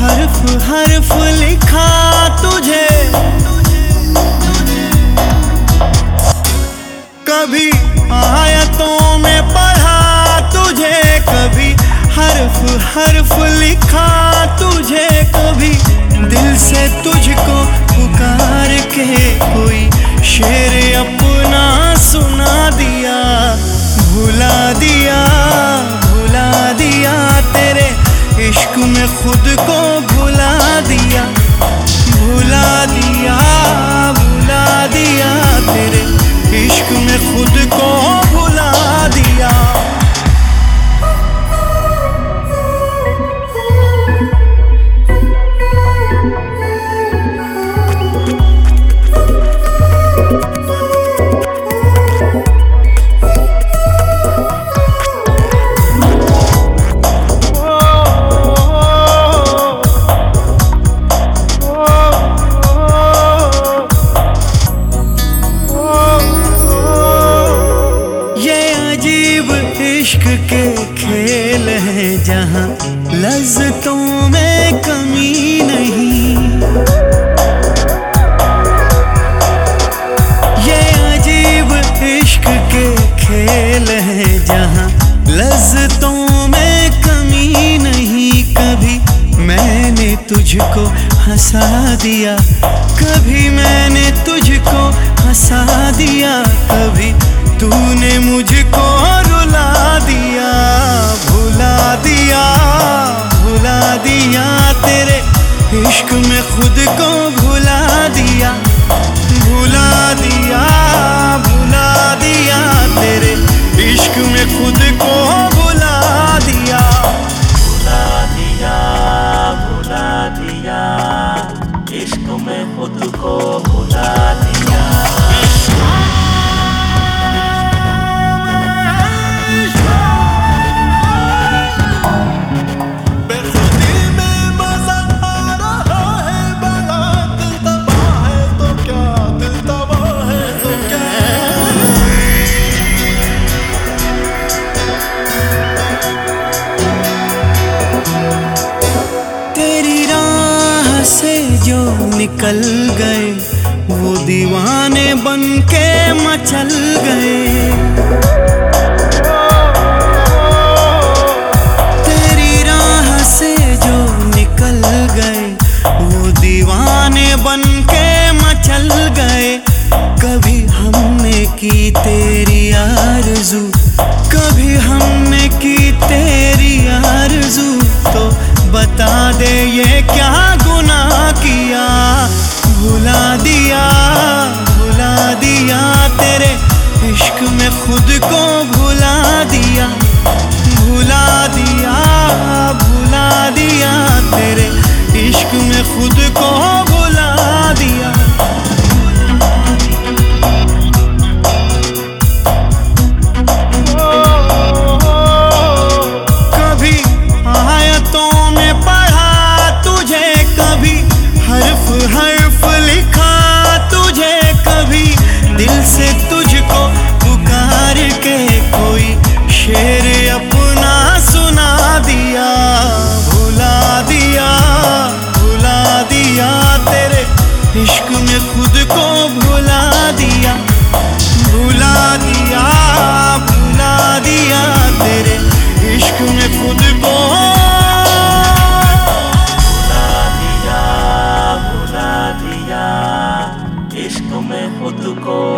हर्फ लिखा तुझे। कभी आयतों में पढ़ा तुझे, कभी हर्फ हर्फ लिखा तुझे, कभी दिल से तुझको पुकार के कोई शेर अपना सुना दिया। भुला दिया भुला दिया तेरे इश्क में खुद को। जहाँ लज्जतों में कमी नहीं। ये अजीब इश्क के खेल है जहाँ लज्जतों में कमी नहीं। कभी मैंने तुझको हंसा दिया, कभी मैंने तुझको हंसा दिया, कभी तूने मुझको इश्क में खुद को निकल गए, वो दीवाने बन के मचल गए। तेरी राह से जो निकल गए, वो दीवाने बन के मचल गए। कभी हमने की तेरी आरज़ू, कभी हमने की तेरी आरज़ू तो बता दे ये क्या गुनाह किया? दिया, भुला दिया तेरे इश्क में खुद को भुला दिया भुला दिया भुला दिया तेरे इश्क में खुद को to go.